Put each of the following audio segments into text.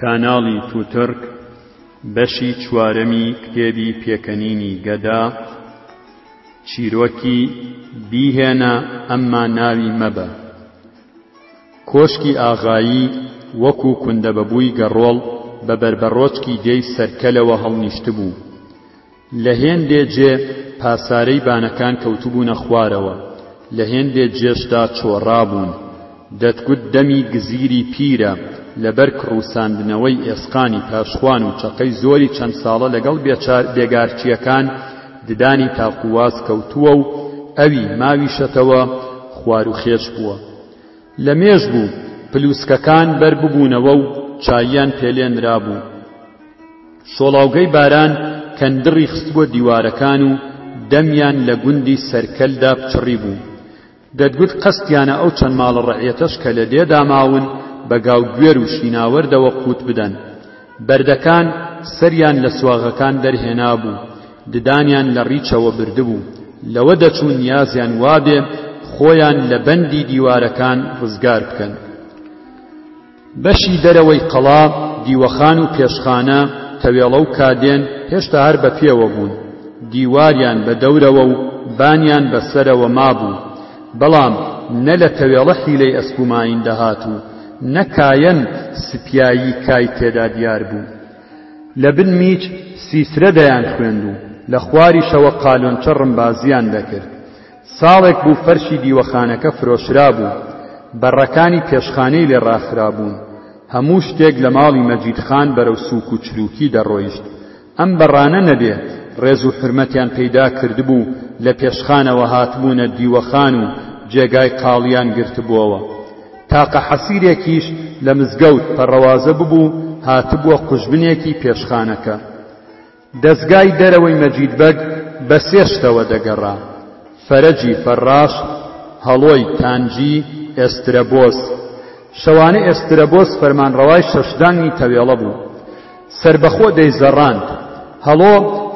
کاناڵی توتڕک بەشی چوارەمی کتێبی پێکەنینی گەدا چیرۆکی بیهێنە ئەمما ناوی مەبە کۆشکی ئاغایی وەکو کوندەبەبووی گەڕۆڵ بە بەربەڕۆچکی دێی سەرکەلەوە هەڵنیشتبوو لە هێندێ جێ پاسارەی بانەکان کەوتبوونە خوارەوە، لە هێندێ جێشدا چۆڕابوون. دەتگوت دەمی گزیری پیرە، لەبەر کڕوساندنەوەی ئێسقانی پاشخوان و چەقەی زۆری چەند ساڵە لەگەڵ بێچار بێگارچییەکان ددانی تاقوواز کەوتووە و ئەوی ماویشەتەوە خواروخێچ بووە. لە مێژ بوو پلووسکەکان بەر ببوونەوە و چاییان پێ لێنرابوو. شۆڵاوگەی باران کەندڕی خستبووە دیوارەکان و دەمیان لە گوندی سەرکەلدا پچڕیبوو. دەتگوت قەستیانە ئەو چەند ماڵە ڕەعیەتەش کە لە دێدا ماون بە گاو گوێر و شیناوەردەوە قووت بدەن. بەردەکان سەریان لە سواغەکان دەرهێنابوو، ددانیان لە ڕیچەوە بردبوو، لەوە دەچوو نیازیان وابێ خۆیان لە بەندی دیوارەکان ڕزگار بکەن. بەشی دەرەوەی قەڵا، دیوەخان و پێشخانە، تەوێڵە و کادێن هێشتا هەر بە پێوە بوون. دیواریان بە دەورەوە و بانیان بە سەرەوە مابوو. بەڵام نە لە تەوێڵە حیلەی ئەسپ و ماین دەهات و نە کایەن سپیایی کای تێدا دیار بوو. لە بن میچ سیسرە دەیانخوێند و لە خواریشەوە قالۆنچە ڕمبازیان دەکرد. ساڵێک بوو فەرشی دیوەخانەکە فرۆشرابوو، بەڕەکانی پێشخانەی لێ ڕاخرابوون، هەموو شتێک لە ماڵی مەجید خان بەرەو سووک و چرووکی دەڕۆیشت، ئەم بەڕانە نەبێ ڕێز و حورمەتیان پەیدا کردبوو، لە پێشخانەوە هاتبوونە دیوەخان و جێگای قاڵیان گرتبۆوە. تاقە حەسیرێکیش لە مزگەوت پەڕەوازە ببوو هاتبووە قوژبنێکی پێشخانەکە. دەزگای دەرەوەی مەجید بەگ بە سێ شتەوە دەگەڕا، فەرەجی فەراش، هەڵۆی تانجی، ئێسترەبۆس. شەوانە ئێسترەبۆس فەرمانڕەوای شەشدانگی تەوێڵە بوو. سەربەخۆ دەیزەڕاند. هەڵۆ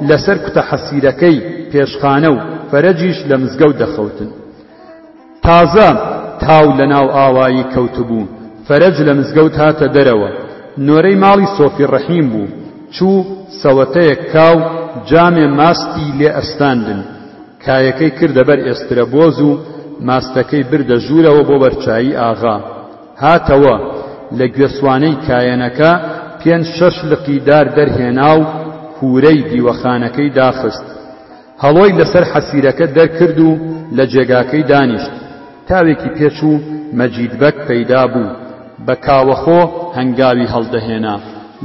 لەسەر کوتە حەسیرەکەی پێشخانە و فەرەجیش لە مزگەوت دەخەوتن. تازە تاو لە ناو ئاوایی کەوتبوو، فەرەج لە مزگەوت هاتە دەرەوە، نۆرەی ماڵی سۆفی ڕەحیم بوو، چوو سەوەتەیەک کا و جامێ ماستی لێ ئەستاندن، کایەکەی کردە بەر ئێسترە بۆز و ماستەکەی بردە ژوورەوە بۆ بەرچایی ئاغا. هاتەوە، لە گوێسوانەی کایەنەکە پێنج شەش لقی دار دەرهێنا و کوورەی دیوەخانەکەی داخست. هەڵۆی لەسەر حەسیرەکە دەرکرد و لە جێگاکەی دانیشت. تاوێکی پێ چوو مەجید بەگ پەیدا بوو. بە کاوەخۆ هەنگاوی هەڵدەهێنا.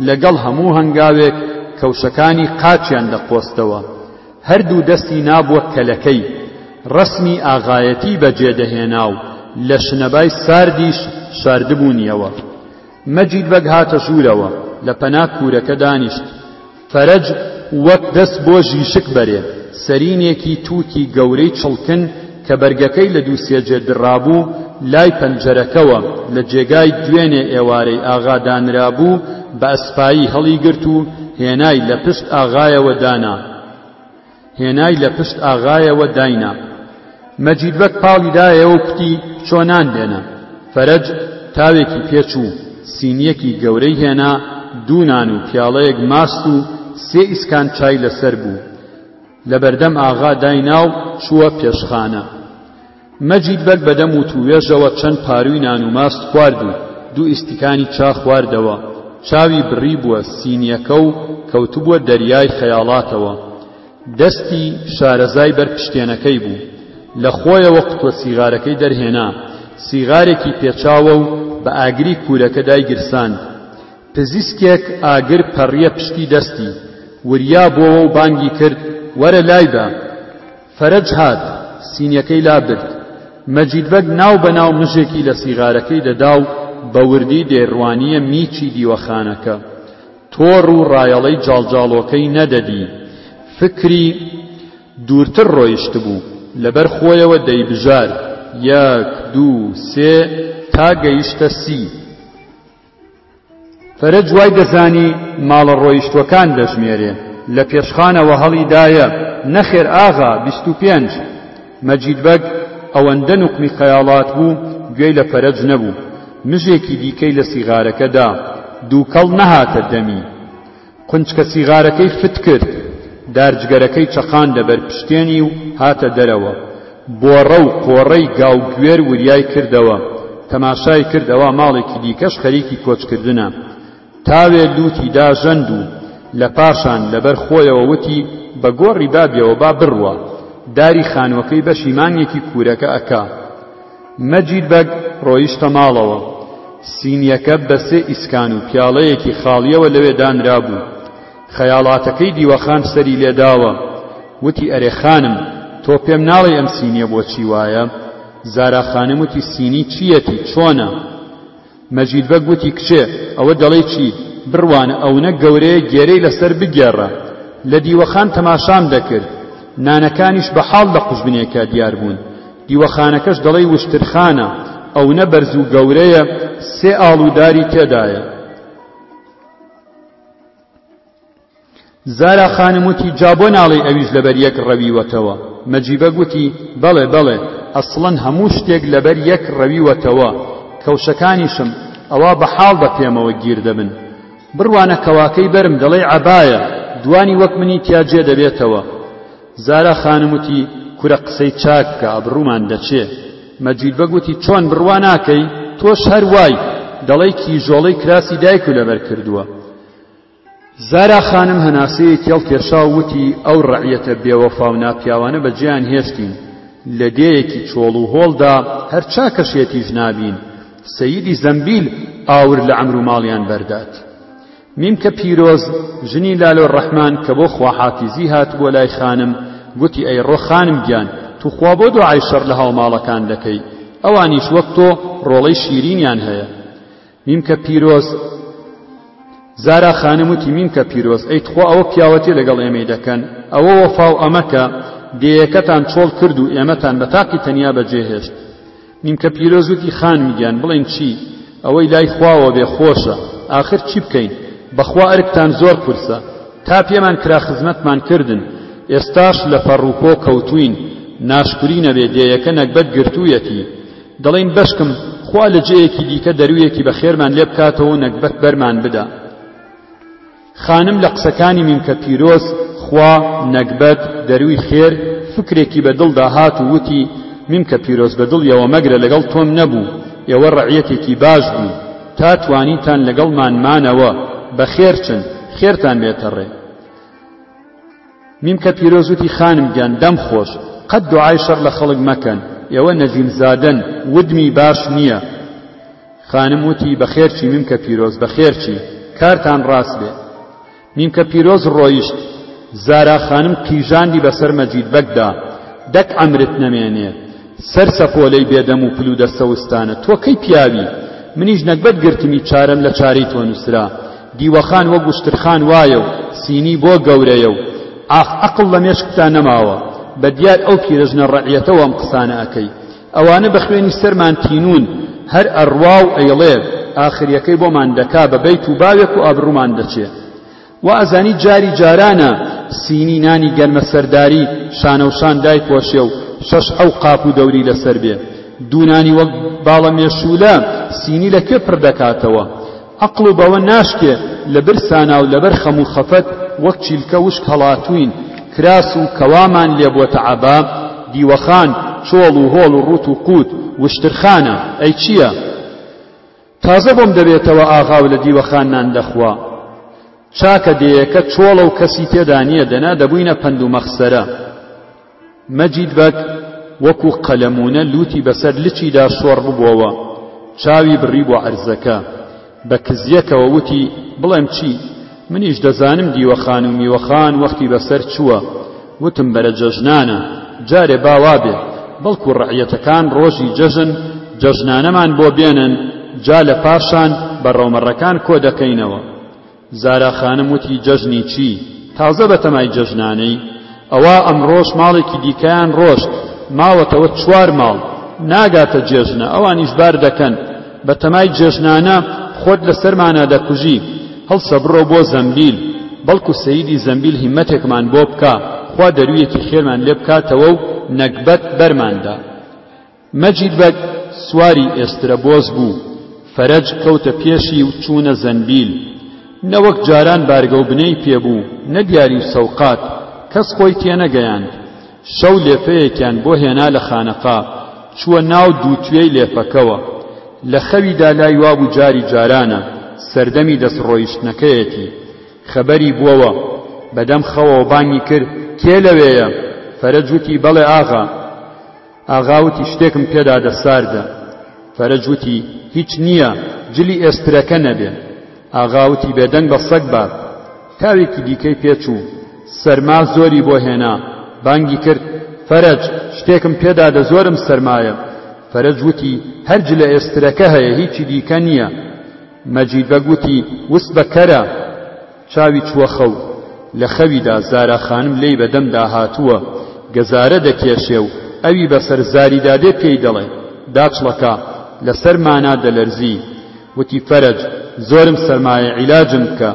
لەگەڵ هەموو هەنگاوێک کەوشەکانی قاچیان دەقۆستەوە. هەر دوو دەستی نابووە کەلەکەی. ڕەسمی ئاغایەتی بە جێ دەهێنا و لە شنەبای ساردیش شاردبوونیەوە. مەجید بەگ هاتە ژوورەوە. لە پەنا کوورەکە دانیشت. فەرەج وەک دەست بۆ ژیشک بەرێ، سەرینێکی تووکی گەورەی چڵکن کە بەرگەکەی لە دوو سێ جێ دررابوو، لای پەنجەرەکەوە لە جێگای دوێنێ ئێوارەی ئاغا دانرابوو، بە ئەسپایی هەڵیگرت و هێنای لە پشت ئاغایەوە دانا. هێنای لە پشت ئاغایەوە داینا. مەجید بەگ پاڵی دایەوە و کوتی، بچۆ نان بێنە. فەرەج تاوێکی پێ چوو، سینییەکی گەورەی هێنا، دوو نان و پیاڵەیەک ماست و سێ ئیسکان چای لەسەر بوو. لە بەردەم ئاغا داینا و چووە پێشخانە. مەجید بەگ بە دەم وتووێژەوە چەند پارووی نان و ماست خوارد و دوو ئیستکانی چا خواردەوە، چاوی بڕیبووە سینییەکە و کەوتبووە دەریای خەیاڵاتەوە. دەستی شارەزای بەر پشتێنەکەی بوو. لە خۆیەوە قوتووە سیغارەکەی دەرهێنا. سیغارێکی پێچاوە و بە ئاگری کوورەکە دایگیرساند. پزیسکێک ئاگر پەڕییە پشتی دەستی. وریا بۆوە و بانگی کرد، وەرە لایبە! فەرەج هات سینیەکەی لابرد، مەجید بەگ ناو بە ناو مژێکی لە سیغارەکەی دەدا و بە وردی دەیڕوانییە میچی دیوەخانەکە. تۆڕ و ڕایەڵەی جاڵجاڵۆکەی نەدەدی. فکری دوورتر ڕۆیشتبوو. لەبەر خۆیەوە دەیبژارد، یەک، دوو، سێ، تا گەیشتە سی. فەرەج وای دەزانی ماڵە ڕۆیشتوەکان دەژمێرێ لە پێشخانەوە هەڵی دایە، نەخێر ئاغا بیست و پێنج. مەجید بەگ ئەوەندە نوقمی خەیاڵات بوو گوێی لە فەرەج نەبوو، مژێکی دیکەی لە سیغارەکە دا، دووکەڵ نەهاتە دەمی. قونچکە سیغارەکەی فت کرد، دارجگەرەکەی چەقاندە بەر پشتێنی و هاتە دەرەوە. بۆڕە و قۆڕەی گاو گوێر وریای کردەوە. تەماشای کرد ئەوا ماڵێکی دیکەش خەریکی کۆچکردنە. تاوێ لووتی دا ژەند و لە پاشان لە بەر خۆیەوە وتی بە گۆڕی بابیەوە با بڕوا. داری خانووەکەی بەشی مانگێکی کوورەکە ئەکا. مەجید بەگ ڕۆیشتە ماڵەوە. سینییەکە بە سێ ئیسکان و پیاڵەیەکی خاڵییەوە لەوێ دانرابوو. خەیاڵاتەکەی دیوەخان سەری لێ داوە. وتی ئەرێ خانم، تۆ پێم ناڵێی ئەم سینییە بۆچی وایە؟ زارا خانم وتی سینی چییەتی؟ چۆنە؟ مەجید بەگ وتی، کچێ ئەوە دەڵێی چی؟ بڕوانە ئەونە گەورەیە گێرەی لەسەر بگێڕە. لە دیوەخان تەماشام دەکرد. نانەکانیش بە حاڵ لە قوژبنێکە دیار بوون. دیوەخانەکەش دەڵێی وشترخانە، ئەونە بەرز و گەورەیە، سێ ئاڵ و داری تێدایە. زارا خانم وتی جا بۆ ناڵێی ئەویش لەبەر یەک ڕەویوەتەوە؟ مەجی بەگ وتی بەڵێ بەڵێ ئەسڵەن هەموو شتێک لەبەر یەک ڕەویوەتەوە، کەوشەکانیشم ئەوا بە حاڵ بە پێمەوە گیر دەبن. بڕوانە کەواکەی بەرم دەڵێی عەبایە، دووانی وەک منی تیا جێ دەبێتەوە. زارا خانم وتی کورە قسەی چاک بکە ئەبڕوومان دەچێ. مەجید بەگ وتی چۆن بڕوا ناکەی؟ تۆش هەر وای، دەڵێی کیژۆڵەی کراسی دایکو لەبەر کردووە. زارا خانم هەناسەیەکی هەڵکێشا و وتی، ئەو ڕەعیەتە بێوەفا و ناپیاوانە بە جێیان هێشتین، لە دێیەکی چۆڵ و هۆڵدا هەر چاکەشێتیش نابین، سەییدی زەمبیل ئاور لە عەمر و ماڵیان بەردات. میمکە پیرۆز، ژنی لالۆ ڕەحمان کە بۆ خواحافیزی هاتبووە لای خانم، گوتی، ئەی ڕۆ خانم گیان، توخوا بۆ دۆعای شەڕ لە هاوماڵەکان دەکەی، ئەوانیش وەک تۆ ڕۆڵەی شیرینیان هەیە. میمکە پیرۆز زارا خانم وتی میمکە پیرۆز ئەی تخوا ئەوە پیاوەتی لەگەڵ ئێمەی دەکەن ئەوە وەفا و ئەمەکە دێیەکەتان چۆڵ کرد و ئێمەتان بە تاقی تەنیا بەجێهێشت میمکە پیرۆز وتی خانمی گیان بڵێن چی ئەوەی لای خواوە بێ خۆشە ئاخر چی بکەین بەخوا ئەرکتان زۆر قورسە تا پێمان کرا خزمەتمان کردن ئێستاش لە پەڕوپۆ کەوتوین ناشکری نەبێ دێیەکە نەگبەت گرتوویەتی دەڵێین بەشکم خوا لە جێیەکی دیکە دەرویەکی بە خێرمان لێ بکاتەوە و نەگبەت بەرمان بدا خانم لە قسەکانی میمکە پیرۆز خوا نەگبەت دەروی خێر فکرێکی بە دڵدا هات و وتی میمکە پیرۆز بە دڵیەوە مەگرە لەگەڵ تۆم نەبوو ئێوە ڕعیەتێکی باش بوون تا توانیتان لەگەڵمان مانەوە بە خێرچن خێرتان بێتەڕێ میمکە پیرۆز وتی خانم گیان دەم خۆش قەت دوعای شەڕ لە خەڵک مەکەن ئێوە نەڤین زادەن ودمی باش نییە خانم وتی بەخێرچی میمکە پیرۆز بەخێرچی کارتان ڕاست بێ میمکە پیرۆز ڕۆیشت زارا خانم قیژاندی بەسەر مەجید بەگدا دەک عەمرت نەمێنێ سەر سەپۆلەی بێ دەم و پل و دەستە وستانە تۆ کەی پیاوی منیش نەگبەت گرتمی چارەم لە چارەی تۆ نوسرا دیوەخان وەک وشترخان وایە و سینی بۆ گەورەیە و ئاخ ئەقڵ لە مێشکتا نەماوە بە دیار ئەو پیرەژنە ڕەعیەتەوە ئەم قسانە ئەکەی ئەوانە بە خوێنی سەرمان تینوون هەر ئەڕوا و ئەیڵێ ئاخریەکەی بۆمان دەکا بە بەیت و باوێک و ئابڕوومان دەچێ وائەزانی جاری جارانە سینی نانی گەرمە سەرداری شانەوشان دایپۆشێ و شەش حەو قاپ و دەوری لەسەر بێ. دوو نانی وەک باڵە مێشوولە سینی لە کوێ پڕ دەکاتەوە؟ عەقڵ و بەوە ناشکێ لە برسانا و لەبەر خەم و خەفەت وەک چیلکە وشک هەڵاتووین، کراس و کەوامان لێ بۆتە عەبا، دیوەخان، چۆڵ و هۆڵ و ڕووت و قووت، وشترخانە. ئەی چییە؟ تازە بۆم دەبێتەوە ئاغاو لە دیوەخان نان دەخوا چاکە دێیەکە چۆڵە و کەسی تێدا نییە دەنا دەبووینە پەند و مەخسەرە مەجید بەگ وەکو قەلەمونە لوتی بەسەر لچیدا شۆڕ ببووەوە چاوی بڕی بۆ عەرزەکە بە کزیەکەوە وتی بڵێم چی منیش دەزانم دیوەخان و میوەخان وەختی بەسەر چووە، وتم بەرە جەژنانە، جارێ با وابێ، بەڵکو ڕەعیەتەکان ڕۆژی جەژن جەژنانەمان بۆ بێنن، جا لە پاشان بەڕەومەڕەکان کۆ دەکەینەوە. زارا خانم وتی جەژنی چی؟ تازە بەتەمای جەژنانەی؟ ئەوا ئەمڕۆش ماڵێکی دیکەیان ڕۆشت، ماوەتەوە چوار ماڵ، ناگاتە جێژنە، ئەوانیش بار دەکەن، بە تەمای جێژنانە خۆت لە سەرمانا دەکوژی هەڵسە بڕۆ بۆ زەمبیل بەڵکو سەیدی زەمبیل هیمەتێکمان بۆ بکە خوا دەرویەکی خێرمان لێ بکاتەوە و نەگبەت بەرماندا مەجید بەگ سواری ئێسترە بۆز بوو فەرەج کەوتە پێشی و چوونە زەنبیل نەوەک جاران بارگە و بنەی پێبوو نە دیاری و سەوقات کەس خۆی تێنەگەیاند شەو لێفەیەکیان بۆ هێنا لە خانەقا، چووە ناو دووتوێی لێفەکەوە. لە خەویدا لای وابوو جاری جارانە سەردەمی دەست ڕۆیشتنەکەیەتی. خەبەری بووەوە. بە دەم خەوەوە بانگی کرد، کێ لەوێیە؟ فەرەج وتی، بەڵێ ئاغا. ئاغا وتی، شتێکم پێدادە ساردە. فەرەج وتی، هیچ نییە، جلی ئێسترەکە نەبێ. ئاغا وتی، بێدەنگ بە سەگ باب. تاوێکی دیکەی پێ چوو، سەرما زۆری بۆ هێنا، بانگی کرد، فەرەج! شتێکم پێ دادە زۆرم سەرمایە. فەرەج وتی، هەر جلە ئێسترەکە هەیە، هیچی دیکە نییە. مەجید بەگ وتی، وس بە کەرە! چاوی چووە خەو. لە خەویدا زارا خانم لێی بە دەم دا هاتووە، گەزارە دەکێشێ و ئەوی بەسەر زاریدا دێ پێی دەڵێ، داچڵەکا! لەسەر مانا دەلەرزی. وتی فەرەج زۆرم سەرمایە عیلاجم بکە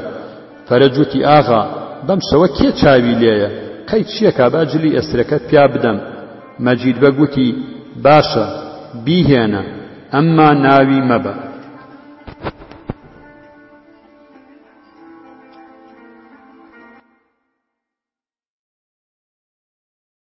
فەرەج وتی ئاغا بەم شەوە کێ چاوی لێیە قەی چیەکا با جلی ئێسترەکەت پیا بدەم مەجید بەگ وتی باشە بیهێنە ئەمما ناوی مەبە